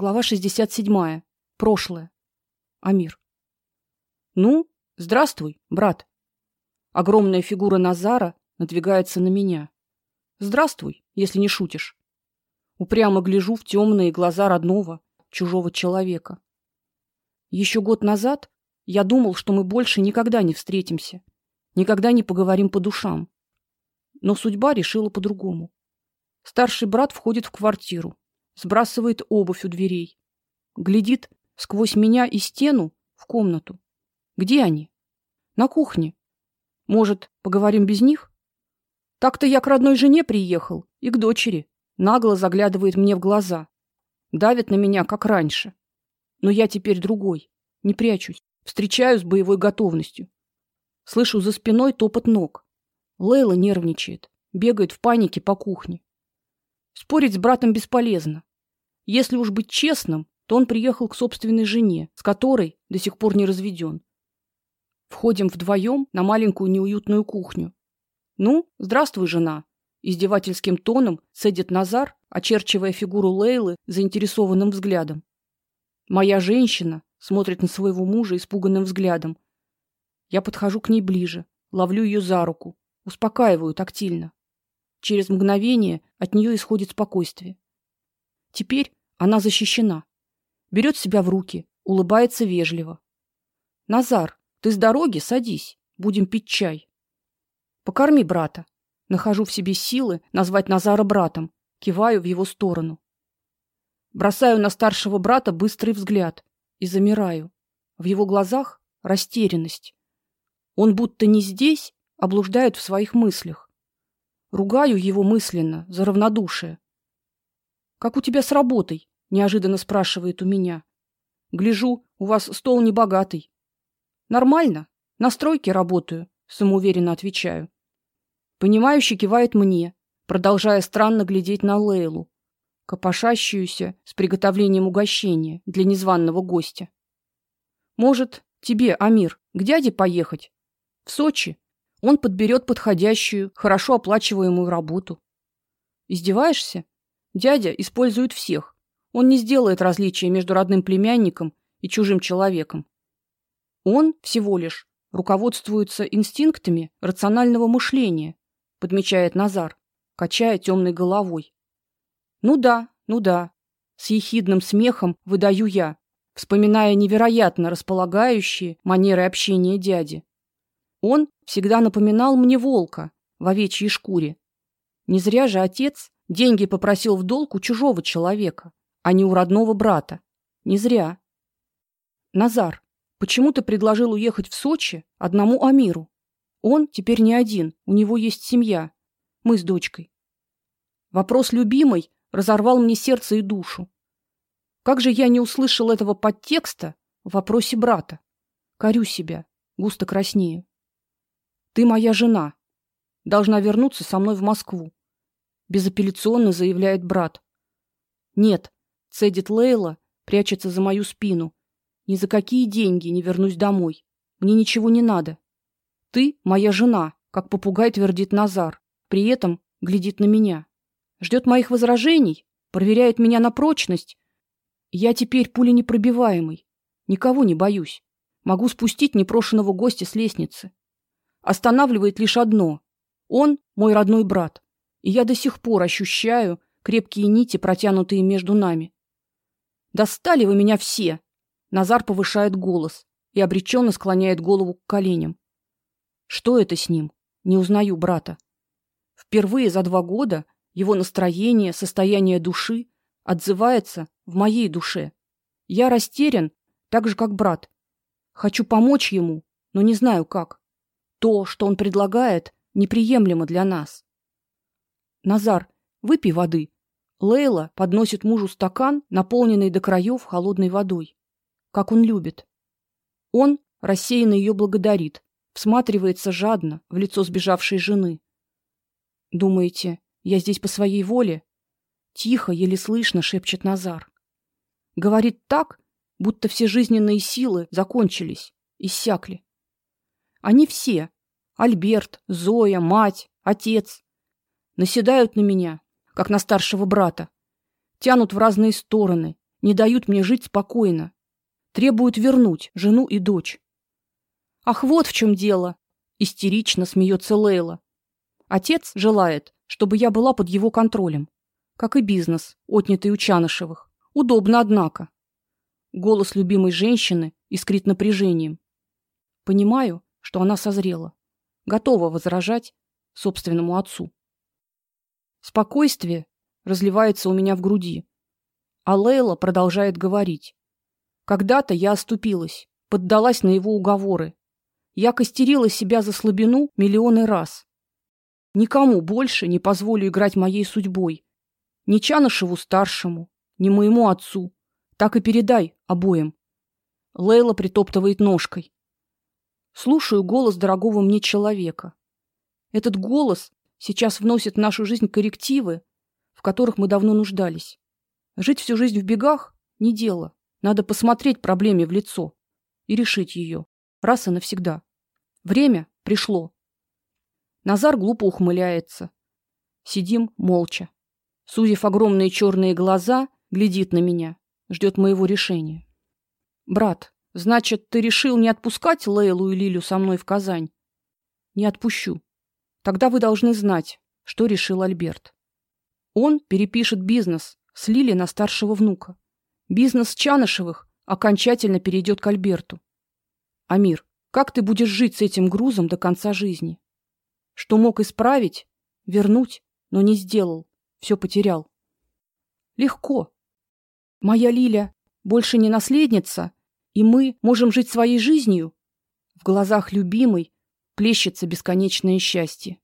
Глава 67. Прошлое. Амир. Ну, здравствуй, брат. Огромная фигура Назара надвигается на меня. Здравствуй, если не шутишь. Упрямо гляжу в темные глаза родного, чужого человека. Еще год назад я думал, что мы больше никогда не встретимся, никогда не поговорим по душам. Но судьба решила по-другому. Старший брат входит в квартиру, сбрасывает обувь у дверей, глядит сквозь меня и стену в комнату. Где они? На кухне. Может, поговорим без них? Так-то я к родной жене приехал и к дочери. Нагло заглядывает мне в глаза. Давит на меня, как раньше. Но я теперь другой. Не прячусь. Встречаю с боевой готовностью. Слышу за спиной топот ног. Лейла нервничает, бегает в панике по кухне. Спорить с братом бесполезно. Если уж быть честным, то он приехал к собственной жене, с которой до сих пор не разведен. Входим вдвоем на маленькую неуютную кухню. Ну, здравствуй, жена, издевательским тоном цедит Назар, очерчивая фигуру Лейлы заинтересованным взглядом. Моя женщина смотрит на своего мужа испуганным взглядом. Я подхожу к ней ближе, ловлю ее за руку, успокаиваю тактильно. Через мгновение от нее исходит спокойствие. Теперь она защищена. Берет себя в руки, улыбается вежливо. Назар, ты с дороги, садись, будем пить чай. Покорми брата. Нахожу в себе силы назвать Назара братом, киваю в его сторону. Бросаю на старшего брата быстрый взгляд и замираю. В его глазах растерянность. Он будто не здесь, а в своих мыслях. Ругаю его мысленно за равнодушие. Как у тебя с работой? Неожиданно спрашивает у меня. Гляжу, у вас стол небогатый. Нормально, на стройке работаю, самоуверенно отвечаю. Понимающе кивает мне, продолжая странно глядеть на Лейлу, копошащуюся с приготовлением угощения для незваного гостя. Может, тебе, Амир, к дяде поехать? В Сочи? Он подберет подходящую, хорошо оплачиваемую работу. Издеваешься? Дядя использует всех. Он не сделает различия между родным племянником и чужим человеком. Он всего лишь руководствуется инстинктами рационального мышления, подмечает Назар, качая темной головой. Ну да, ну да, с ехидным смехом выдаю я, вспоминая невероятно располагающие манеры общения дяди. Он всегда напоминал мне волка в овечьей шкуре. Не зря же отец Деньги попросил в долг у чужого человека, а не у родного брата. Не зря. Назар, почему ты предложил уехать в Сочи одному Амиру? Он теперь не один, у него есть семья. Мы с дочкой. Вопрос любимой разорвал мне сердце и душу. Как же я не услышал этого подтекста в вопросе брата? Корю себя, густо краснею. Ты моя жена. Должна вернуться со мной в Москву безапелляционно заявляет брат. Нет, цедит Лейла, прячется за мою спину. Ни за какие деньги не вернусь домой. Мне ничего не надо. Ты моя жена, как попугай твердит Назар, при этом глядит на меня. ждет моих возражений, проверяет меня на прочность. Я теперь пуленепробиваемый, никого не боюсь. Могу спустить непрошеного гостя с лестницы. Останавливает лишь одно: он мой родной брат и я до сих пор ощущаю крепкие нити, протянутые между нами. Достали вы меня все. Назар повышает голос и обреченно склоняет голову к коленям. Что это с ним? Не узнаю брата. Впервые за два года его настроение, состояние души отзывается в моей душе. Я растерян, так же как брат. Хочу помочь ему, но не знаю как. То, что он предлагает, неприемлемо для нас. Назар, выпей воды. Лейла подносит мужу стакан, наполненный до краев холодной водой, как он любит. Он рассеянно ее благодарит, всматривается жадно в лицо сбежавшей жены. Думаете, я здесь по своей воле? Тихо, еле слышно шепчет Назар. Говорит так, будто все жизненные силы закончились, иссякли. Они все: Альберт, Зоя, мать, отец, наседают на меня, как на старшего брата, тянут в разные стороны, не дают мне жить спокойно. Требуют вернуть жену и дочь. Ах, вот в чем дело, истерично смеется Лейла. Отец желает, чтобы я была под его контролем, как и бизнес, отнятый у Чанышевых. Удобно, однако. Голос любимой женщины искрит напряжением. Понимаю, что она созрела, готова возражать собственному отцу. Спокойствие разливается у меня в груди. А Лейла продолжает говорить. Когда-то я оступилась, поддалась на его уговоры. Я костерила себя за слабину миллионы раз. Никому больше не позволю играть моей судьбой. Ни Чанышеву старшему, ни моему отцу. Так и передай обоим. Лейла притоптывает ножкой. Слушаю голос дорогого мне человека. Этот голос сейчас вносит в нашу жизнь коррективы, в которых мы давно нуждались. Жить всю жизнь в бегах не дело. Надо посмотреть проблеме в лицо и решить ее раз и навсегда. Время пришло. Назар глупо ухмыляется. Сидим молча. Сузив огромные черные глаза, глядит на меня, ждет моего решения. Брат, значит, ты решил не отпускать Лейлу и Лилю со мной в Казань? Не отпущу. Тогда вы должны знать, что решил Альберт. Он перепишет бизнес с Лили на старшего внука. Бизнес Чанышевых окончательно перейдет к Альберту. Амир, как ты будешь жить с этим грузом до конца жизни? Что мог исправить, вернуть, но не сделал, все потерял. Легко. Моя Лиля больше не наследница, и мы можем жить своей жизнью. В глазах любимой плещется бесконечное счастье.